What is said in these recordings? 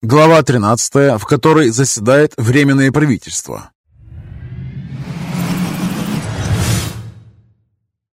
Глава 13, в которой заседает Временное правительство.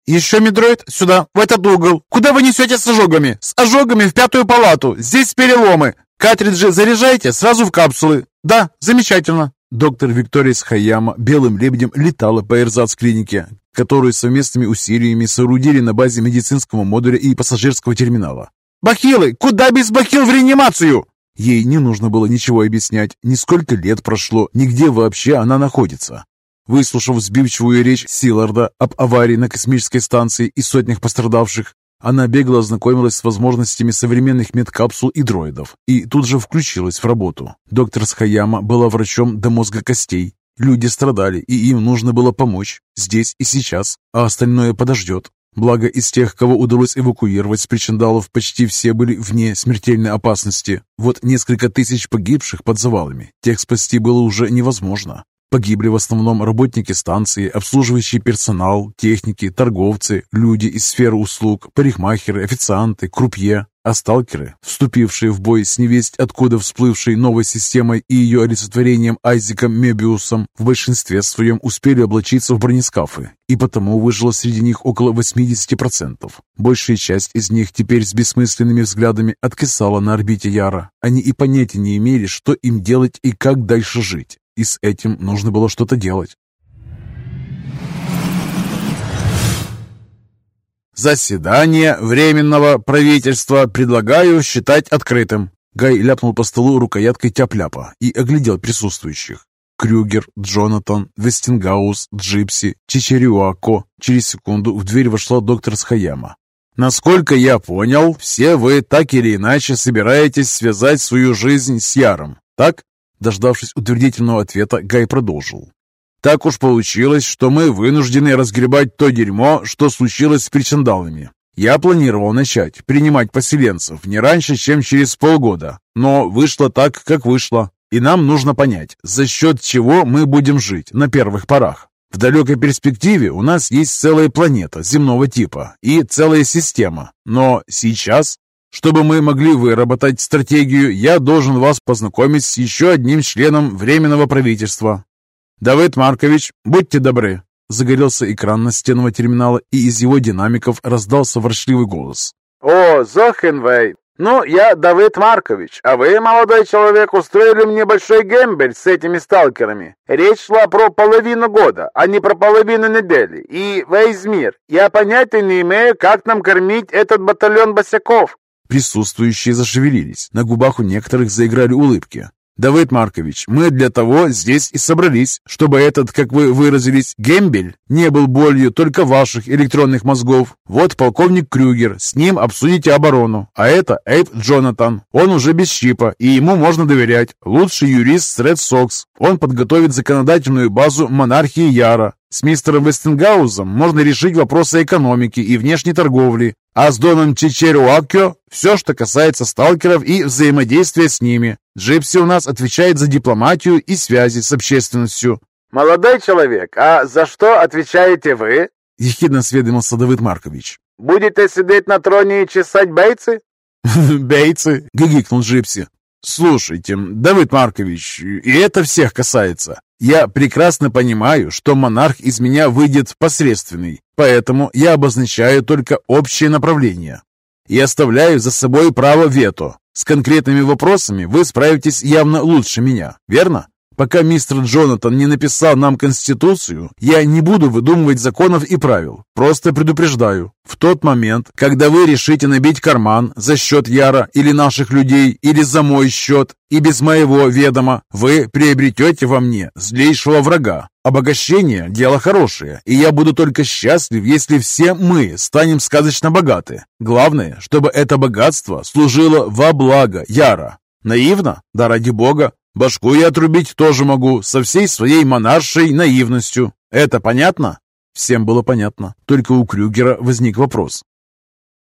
«Еще медроид сюда, в этот угол. Куда вы несете с ожогами? С ожогами в пятую палату. Здесь переломы. Картриджи заряжайте сразу в капсулы. Да, замечательно». Доктор Виктория Хаяма белым лебедем летала по эрзац-клинике, которую совместными усилиями соорудили на базе медицинского модуля и пассажирского терминала. «Бахилы! Куда без бахил в реанимацию?» Ей не нужно было ничего объяснять, ни сколько лет прошло, нигде вообще она находится. Выслушав сбивчивую речь Силарда об аварии на космической станции и сотнях пострадавших, она бегло ознакомилась с возможностями современных медкапсул и дроидов и тут же включилась в работу. Доктор Схаяма была врачом до мозга костей. Люди страдали, и им нужно было помочь здесь и сейчас, а остальное подождет. Благо, из тех, кого удалось эвакуировать с причиндалов, почти все были вне смертельной опасности. Вот несколько тысяч погибших под завалами. Тех спасти было уже невозможно. Погибли в основном работники станции, обслуживающий персонал, техники, торговцы, люди из сферы услуг, парикмахеры, официанты, крупье, а сталкеры, вступившие в бой с невесть откуда всплывшей новой системой и ее олицетворением Айзеком Мебиусом, в большинстве своем успели облачиться в бронескафы, и потому выжило среди них около 80%. Большая часть из них теперь с бессмысленными взглядами откисала на орбите Яра. Они и понятия не имели, что им делать и как дальше жить и с этим нужно было что-то делать. «Заседание Временного правительства предлагаю считать открытым». Гай ляпнул по столу рукояткой тяп-ляпа и оглядел присутствующих. Крюгер, Джонатан, Вестингаус, Джипси, Чичериуако. Через секунду в дверь вошла доктор Схаяма. «Насколько я понял, все вы так или иначе собираетесь связать свою жизнь с Яром, так?» Дождавшись утвердительного ответа, Гай продолжил. «Так уж получилось, что мы вынуждены разгребать то дерьмо, что случилось с причандалами. Я планировал начать принимать поселенцев не раньше, чем через полгода, но вышло так, как вышло. И нам нужно понять, за счет чего мы будем жить на первых порах. В далекой перспективе у нас есть целая планета земного типа и целая система, но сейчас чтобы мы могли выработать стратегию, я должен вас познакомить с еще одним членом Временного правительства. Давид Маркович, будьте добры. Загорелся экран настенного терминала, и из его динамиков раздался воршливый голос. «О, Зохенвей! Ну, я Давид Маркович, а вы, молодой человек, устроили мне большой гембель с этими сталкерами. Речь шла про половину года, а не про половину недели. И весь мир. Я понятия не имею, как нам кормить этот батальон босяков. Присутствующие зашевелились, на губах у некоторых заиграли улыбки. «Давид Маркович, мы для того здесь и собрались, чтобы этот, как вы выразились, гембель не был болью только ваших электронных мозгов. Вот полковник Крюгер, с ним обсудите оборону. А это Эйп Джонатан. Он уже без щипа, и ему можно доверять. Лучший юрист с Ред Сокс. Он подготовит законодательную базу монархии Яра. С мистером Вестенгаузом можно решить вопросы экономики и внешней торговли, а с Доном Чичеруакё все, что касается сталкеров и взаимодействия с ними. Джипси у нас отвечает за дипломатию и связи с общественностью. «Молодой человек, а за что отвечаете вы?» — ехидно осведомился Давид Маркович. «Будете сидеть на троне и чесать бейцы?» «Бейцы!» — гигикнул Джипси. «Слушайте, Давид Маркович, и это всех касается. Я прекрасно понимаю, что монарх из меня выйдет посредственный, поэтому я обозначаю только общее направление и оставляю за собой право вето. С конкретными вопросами вы справитесь явно лучше меня, верно? Пока мистер Джонатан не написал нам Конституцию, я не буду выдумывать законов и правил. Просто предупреждаю. В тот момент, когда вы решите набить карман за счет Яра или наших людей, или за мой счет, и без моего ведома, вы приобретете во мне злейшего врага. Обогащение – дело хорошее, и я буду только счастлив, если все мы станем сказочно богаты. Главное, чтобы это богатство служило во благо Яра. Наивно? Да ради бога. Башку я отрубить тоже могу, со всей своей монаршей наивностью. Это понятно?» Всем было понятно, только у Крюгера возник вопрос.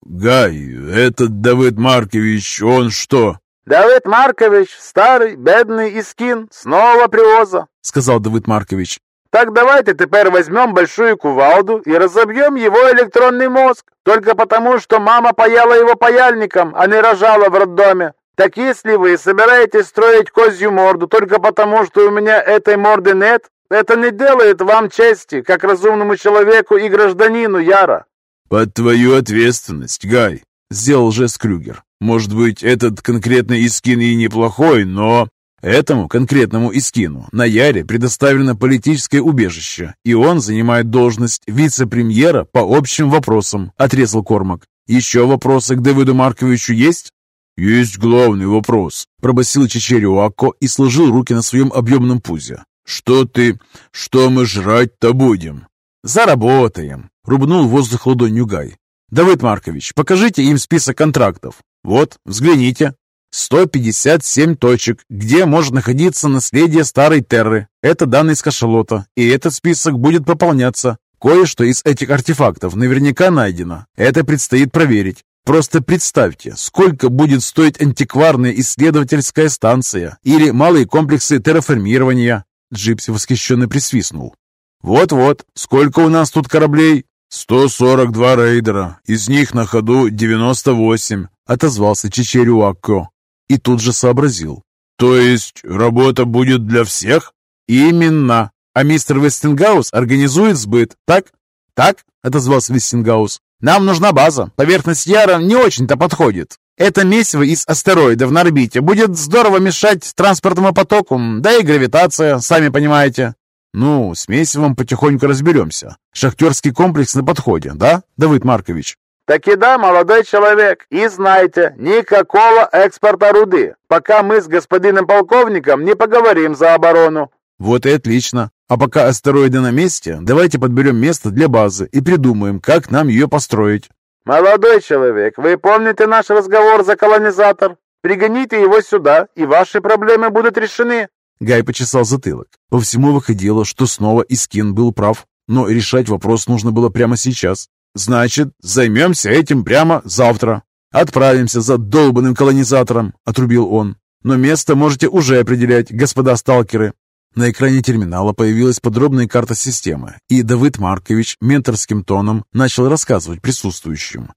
«Гай, этот Давид Маркович, он что?» «Давид Маркович, старый, бедный Искин, снова привоза», — сказал Давид Маркович. «Так давайте теперь возьмем большую кувалду и разобьем его электронный мозг, только потому, что мама паяла его паяльником, а не рожала в роддоме. Так если вы собираетесь строить козью морду только потому, что у меня этой морды нет, это не делает вам чести, как разумному человеку и гражданину Яра. Под твою ответственность, Гай, сделал жест Крюгер. Может быть, этот конкретный Искин и неплохой, но... Этому конкретному Искину на Яре предоставлено политическое убежище, и он занимает должность вице-премьера по общим вопросам, отрезал Кормак. Еще вопросы к Давиду Марковичу есть? «Есть главный вопрос», – пробасил Чечериуако и сложил руки на своем объемном пузе. «Что ты... что мы жрать-то будем?» «Заработаем», – рубнул воздух ладонью Гай. «Давид Маркович, покажите им список контрактов. Вот, взгляните. 157 точек, где может находиться наследие старой Терры. Это данные с кашалота, и этот список будет пополняться. Кое-что из этих артефактов наверняка найдено. Это предстоит проверить. Просто представьте, сколько будет стоить антикварная исследовательская станция или малые комплексы терраформирования. Джипси восхищенно присвистнул. «Вот-вот, сколько у нас тут кораблей?» «142 рейдера, из них на ходу 98», — отозвался Чичерюакко. И тут же сообразил. «То есть работа будет для всех?» «Именно. А мистер Вестингаус организует сбыт, так?» «Так», — отозвался Вестингаус. Нам нужна база. Поверхность Яра не очень-то подходит. Это месиво из астероидов на орбите будет здорово мешать транспортному потоку, да и гравитация, сами понимаете. Ну, с месивом потихоньку разберемся. Шахтерский комплекс на подходе, да, Давид Маркович? Так и да, молодой человек. И знайте, никакого экспорта руды, пока мы с господином полковником не поговорим за оборону. Вот и отлично. А пока астероиды на месте, давайте подберем место для базы и придумаем, как нам ее построить. Молодой человек, вы помните наш разговор за колонизатор? Пригоните его сюда, и ваши проблемы будут решены. Гай почесал затылок. По всему выходило, что снова Искин был прав, но решать вопрос нужно было прямо сейчас. Значит, займемся этим прямо завтра. Отправимся за долбанным колонизатором, отрубил он. Но место можете уже определять, господа сталкеры. На экране терминала появилась подробная карта системы, и Давид Маркович менторским тоном начал рассказывать присутствующим.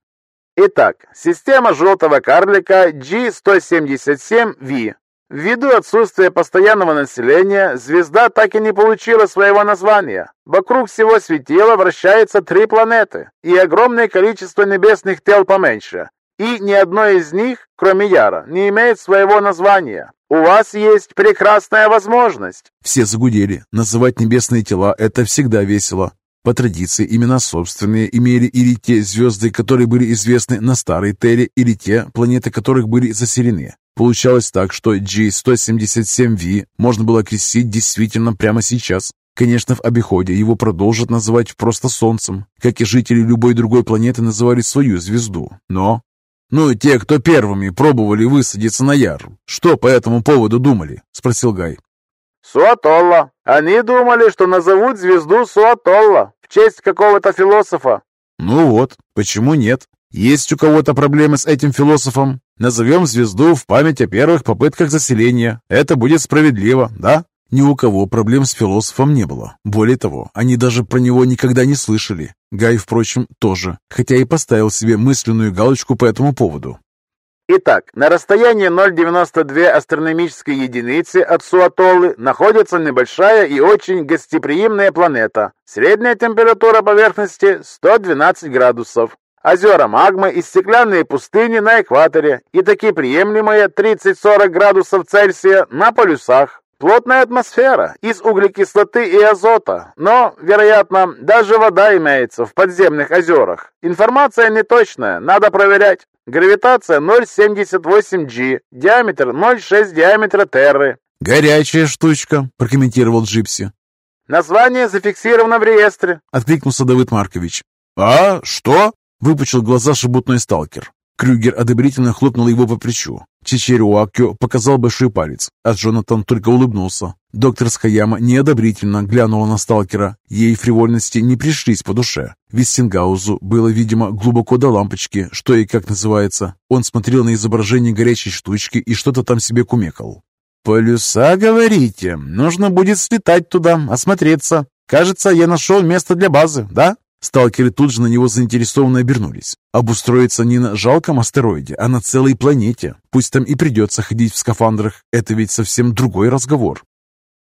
Итак, система желтого карлика G177V. Ввиду отсутствия постоянного населения, звезда так и не получила своего названия. Вокруг всего светила вращается три планеты и огромное количество небесных тел поменьше. И ни одной из них, кроме Яра, не имеет своего названия. У вас есть прекрасная возможность. Все загудели. Называть небесные тела – это всегда весело. По традиции, имена собственные имели или те звезды, которые были известны на старой Терре, или те, планеты которых были заселены. Получалось так, что G177V можно было крестить действительно прямо сейчас. Конечно, в обиходе его продолжат называть просто Солнцем, как и жители любой другой планеты называли свою звезду. Но «Ну, те, кто первыми пробовали высадиться на Яр, что по этому поводу думали?» — спросил Гай. «Суатолла. Они думали, что назовут звезду Суатолла в честь какого-то философа». «Ну вот, почему нет? Есть у кого-то проблемы с этим философом? Назовем звезду в память о первых попытках заселения. Это будет справедливо, да?» Ни у кого проблем с философом не было. Более того, они даже про него никогда не слышали. Гай, впрочем, тоже, хотя и поставил себе мысленную галочку по этому поводу. Итак, на расстоянии 0,92 астрономической единицы от Суатолы находится небольшая и очень гостеприимная планета. Средняя температура поверхности 112 градусов. Озера магмы и стеклянные пустыни на экваторе и такие приемлемые 30-40 градусов Цельсия на полюсах. Плотная атмосфера из углекислоты и азота, но, вероятно, даже вода имеется в подземных озерах. Информация неточная, надо проверять. Гравитация 0,78G, диаметр 0,6 диаметра Терры. «Горячая штучка», – прокомментировал Джипси. «Название зафиксировано в реестре», – откликнулся Давид Маркович. «А, что?» – выпучил глаза шебутной сталкер. Крюгер одобрительно хлопнул его по плечу. Чичеруакё показал большой палец, а Джонатан только улыбнулся. Доктор Скаяма неодобрительно глянула на сталкера. Ей фривольности не пришлись по душе. Виссингаузу было, видимо, глубоко до лампочки, что и как называется. Он смотрел на изображение горячей штучки и что-то там себе кумекал. «Полюса, говорите? Нужно будет слетать туда, осмотреться. Кажется, я нашел место для базы, да?» Сталкеры тут же на него заинтересованно обернулись. Обустроиться не на жалком астероиде, а на целой планете. Пусть там и придется ходить в скафандрах. Это ведь совсем другой разговор.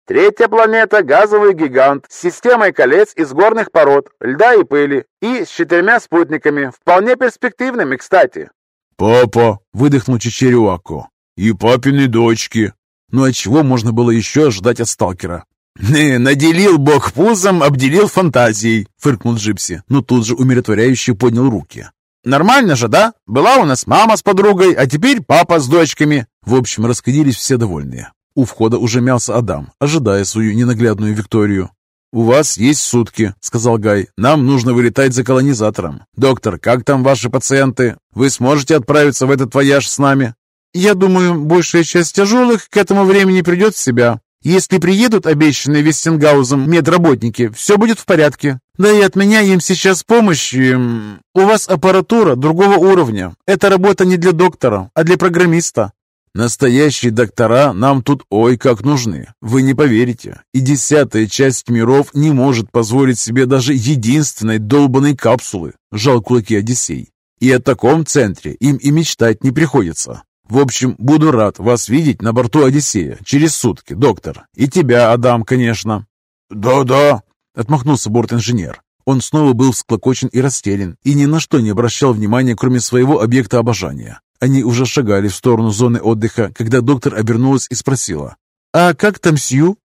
Третья планета – газовый гигант с системой колец из горных пород, льда и пыли, и с четырьмя спутниками, вполне перспективными, кстати. «Папа!» – выдохнул Чичериуако. «И папины дочки!» Ну а чего можно было еще ожидать от сталкера? «Не, наделил бог пузом, обделил фантазией», — фыркнул Джипси, но тут же умиротворяюще поднял руки. «Нормально же, да? Была у нас мама с подругой, а теперь папа с дочками». В общем, расходились все довольные. У входа уже мялся Адам, ожидая свою ненаглядную Викторию. «У вас есть сутки», — сказал Гай. «Нам нужно вылетать за колонизатором. Доктор, как там ваши пациенты? Вы сможете отправиться в этот вояж с нами?» «Я думаю, большая часть тяжелых к этому времени придет в себя. Если приедут обещанные Вестингаузом медработники, все будет в порядке. Да и от меня им сейчас помощь. У вас аппаратура другого уровня. Это работа не для доктора, а для программиста. Настоящие доктора нам тут ой как нужны. Вы не поверите. И десятая часть миров не может позволить себе даже единственной долбанной капсулы. Жал кулаки Одиссей. И о таком центре им и мечтать не приходится. В общем, буду рад вас видеть на борту Одиссея через сутки, доктор. И тебя, Адам, конечно. Да-да, отмахнулся борт-инженер. Он снова был всклокочен и растерян, и ни на что не обращал внимания, кроме своего объекта обожания. Они уже шагали в сторону зоны отдыха, когда доктор обернулась и спросила. «А как там Сью?»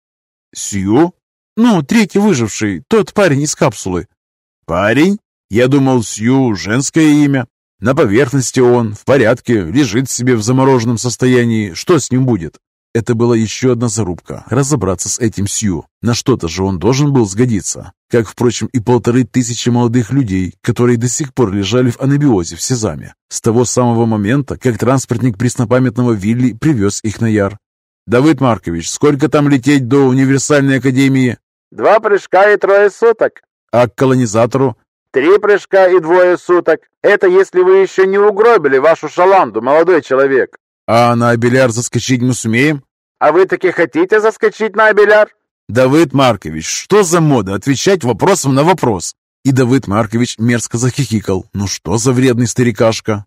«Сью?» «Ну, третий выживший, тот парень из капсулы». «Парень? Я думал, Сью — женское имя. На поверхности он, в порядке, лежит себе в замороженном состоянии. Что с ним будет?» Это была еще одна зарубка – разобраться с этим Сью. На что-то же он должен был сгодиться. Как, впрочем, и полторы тысячи молодых людей, которые до сих пор лежали в анабиозе в Сезаме. С того самого момента, как транспортник преснопамятного Вилли привез их на Яр. «Давыд Маркович, сколько там лететь до Универсальной Академии?» «Два прыжка и трое суток». «А к колонизатору?» «Три прыжка и двое суток. Это если вы еще не угробили вашу шаланду, молодой человек». «А на Абеляр заскочить мы сумеем?» «А вы таки хотите заскочить на Абеляр?» «Давыд Маркович, что за мода отвечать вопросом на вопрос?» И Давыд Маркович мерзко захихикал. «Ну что за вредный старикашка?»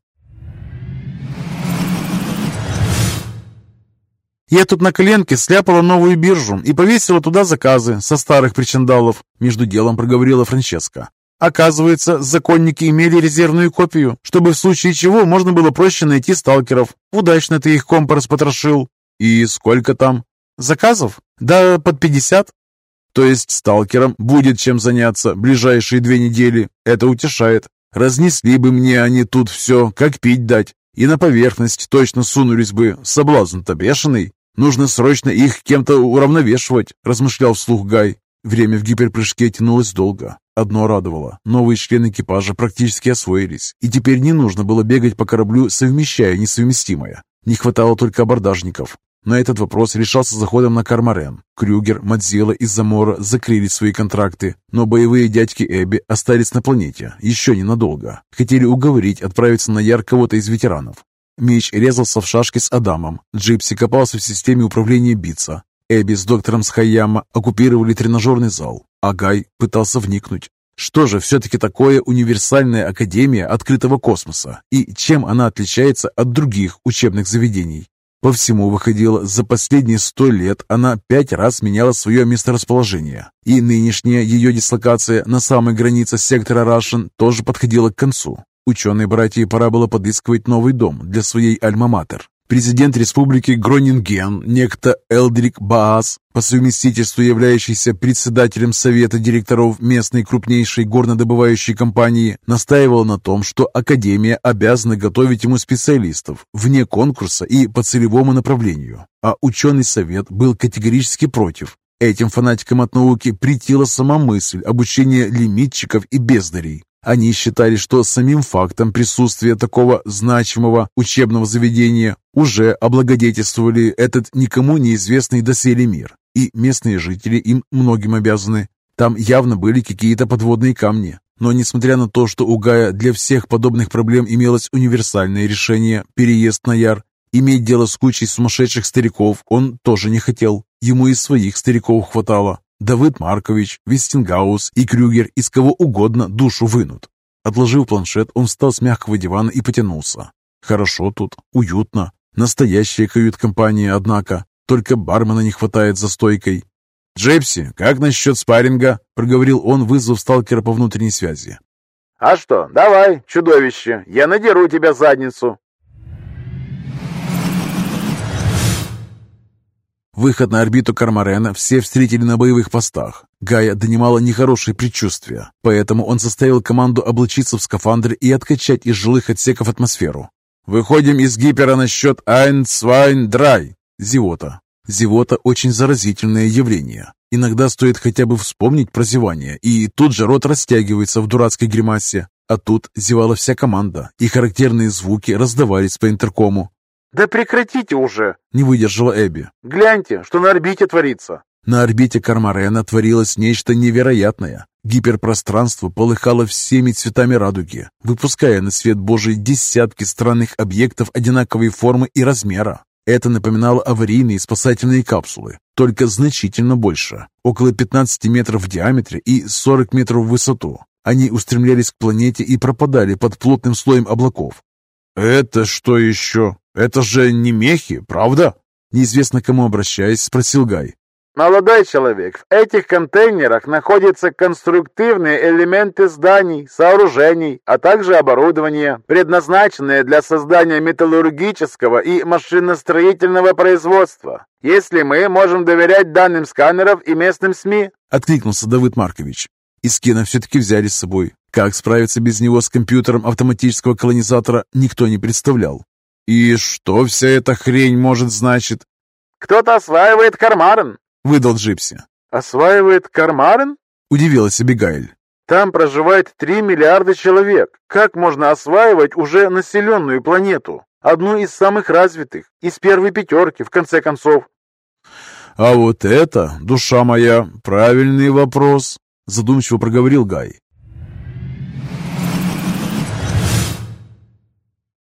«Я тут на коленке сляпала новую биржу и повесила туда заказы со старых причиндалов», между делом проговорила Франческа. Оказывается, законники имели резервную копию, чтобы в случае чего можно было проще найти сталкеров. Удачно ты их компас потрошил. И сколько там? Заказов? Да под пятьдесят. То есть сталкерам будет чем заняться ближайшие две недели. Это утешает. Разнесли бы мне они тут все, как пить дать. И на поверхность точно сунулись бы. Соблазн-то бешеный. Нужно срочно их кем-то уравновешивать, размышлял вслух Гай. Время в гиперпрыжке тянулось долго. Одно радовало. Новые члены экипажа практически освоились, и теперь не нужно было бегать по кораблю, совмещая несовместимое. Не хватало только абордажников. Но этот вопрос решался заходом на Кармарен. Крюгер, Мадзела и Замора закрыли свои контракты, но боевые дядьки Эбби остались на планете, еще ненадолго. Хотели уговорить отправиться на Яр кого-то из ветеранов. Меч резался в шашке с Адамом. Джипси копался в системе управления Битца. Эбби с доктором Схаяма оккупировали тренажерный зал. Агай пытался вникнуть. Что же все-таки такое универсальная академия открытого космоса и чем она отличается от других учебных заведений? По всему выходило, за последние сто лет она пять раз меняла свое месторасположение, и нынешняя ее дислокация на самой границе сектора Рашен тоже подходила к концу. Ученые-братья пора было подыскивать новый дом для своей альма-матер. Президент республики Гронинген, некто Элдрик Баас, по совместительству являющийся председателем совета директоров местной крупнейшей горнодобывающей компании, настаивал на том, что Академия обязана готовить ему специалистов вне конкурса и по целевому направлению. А ученый совет был категорически против. Этим фанатикам от науки претила сама мысль обучения лимитчиков и бездарей. Они считали, что самим фактом присутствия такого значимого учебного заведения уже облагодетельствовали этот никому неизвестный доселе мир, и местные жители им многим обязаны. Там явно были какие-то подводные камни. Но несмотря на то, что у Гая для всех подобных проблем имелось универсальное решение – переезд на Яр, иметь дело с кучей сумасшедших стариков он тоже не хотел. Ему и своих стариков хватало. Давыд Маркович, Вестингаус и Крюгер из кого угодно душу вынут. Отложив планшет, он встал с мягкого дивана и потянулся. Хорошо тут, уютно. Настоящая кают-компания, однако. Только бармена не хватает за стойкой. «Джепси, как насчет спарринга?» – проговорил он, вызвав сталкера по внутренней связи. «А что, давай, чудовище, я надеру тебя задницу!» Выход на орбиту Кармарена все встретили на боевых постах. Гая донимала нехорошие предчувствия, поэтому он заставил команду облачиться в скафандры и откачать из жилых отсеков атмосферу. «Выходим из гипера на счет «Ein, zwei, drei». Зевота. Зевота – очень заразительное явление. Иногда стоит хотя бы вспомнить про зевание, и тут же рот растягивается в дурацкой гримасе. А тут зевала вся команда, и характерные звуки раздавались по интеркому. «Да прекратите уже!» – не выдержала Эбби. «Гляньте, что на орбите творится!» На орбите Кармарена творилось нечто невероятное. Гиперпространство полыхало всеми цветами радуги, выпуская на свет Божий десятки странных объектов одинаковой формы и размера. Это напоминало аварийные спасательные капсулы, только значительно больше, около 15 метров в диаметре и 40 метров в высоту. Они устремлялись к планете и пропадали под плотным слоем облаков. «Это что еще?» «Это же не мехи, правда?» Неизвестно кому обращаясь, спросил Гай. «Молодой человек, в этих контейнерах находятся конструктивные элементы зданий, сооружений, а также оборудование, предназначенное для создания металлургического и машиностроительного производства. Если мы можем доверять данным сканеров и местным СМИ...» — откликнулся Давыд Маркович. Искина все-таки взяли с собой. Как справиться без него с компьютером автоматического колонизатора, никто не представлял. «И что вся эта хрень может значить?» «Кто-то осваивает Кармарен», — выдал Джипси. «Осваивает Кармарен?» — удивилась Абигайль. «Там проживает три миллиарда человек. Как можно осваивать уже населенную планету? Одну из самых развитых, из первой пятерки, в конце концов». «А вот это, душа моя, правильный вопрос», — задумчиво проговорил Гай.